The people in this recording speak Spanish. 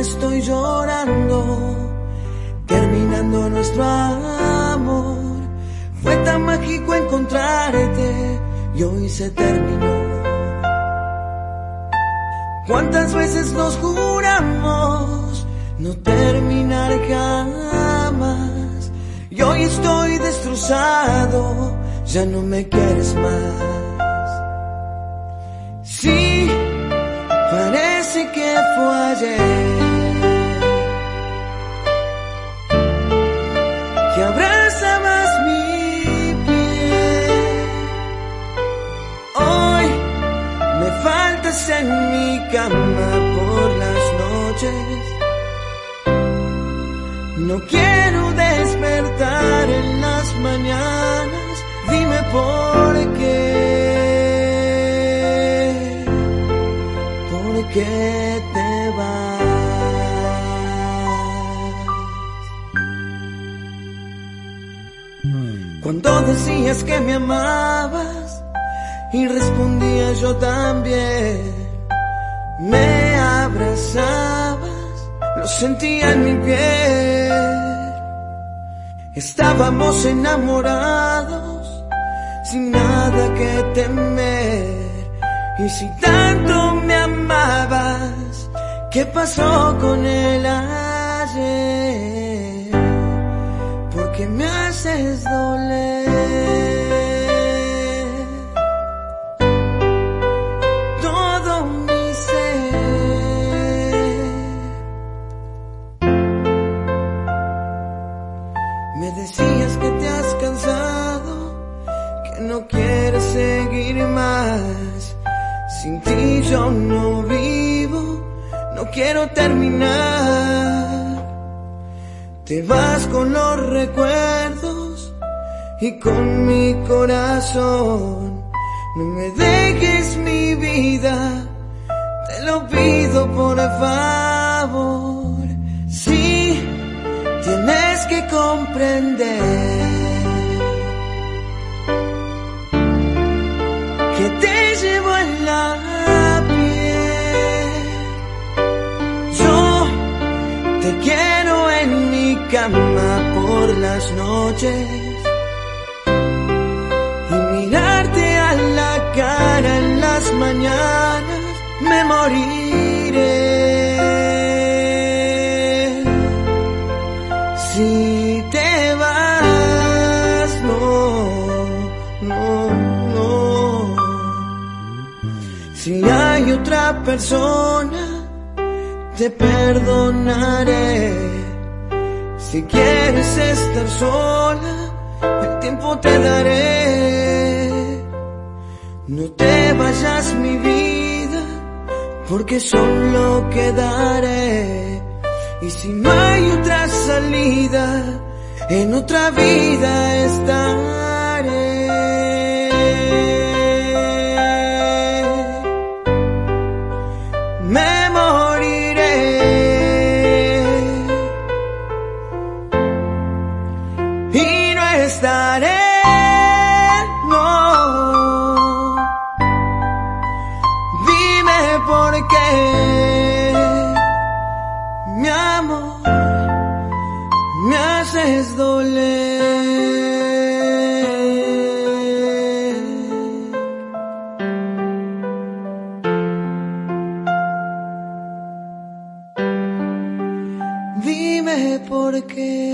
estoy llorando, terminando nuestro amor. Fue tan mágico encontrarte y hoy se terminó. ¿Cuántas veces nos juramos no terminar jamás? Y hoy estoy destrozado, ya no me quieres más. Faltas en mi cama por las noches. No quiero despertar en las mañanas, dime por qué. ¿Por qué te vas? Cuando decías que me amabas y respondía yo también, me abrazabas, lo sentía en mi piel. Estábamos enamorados, sin nada que temer. Y si tanto me amabas, ¿qué pasó con el ayer? Porque me haces doler. Sin ti yo no vivo, no quiero terminar. Te vas con los recuerdos y con mi corazón. No me dejes mi vida, te lo pido por favor. Sí, tienes que comprender quiero en mi cama por las noches y mirarte a la cara en las mañanas me moriré. Si te vas, no, no, no. Si hay otra persona, te perdonaré. Si quieres estar sola, el tiempo te daré. No te vayas mi vida, porque solo quedaré. Y si no hay otra salida, en otra vida estaré. Estaré, no. Dime por qué, mi amor, me haces doler. Dime por qué.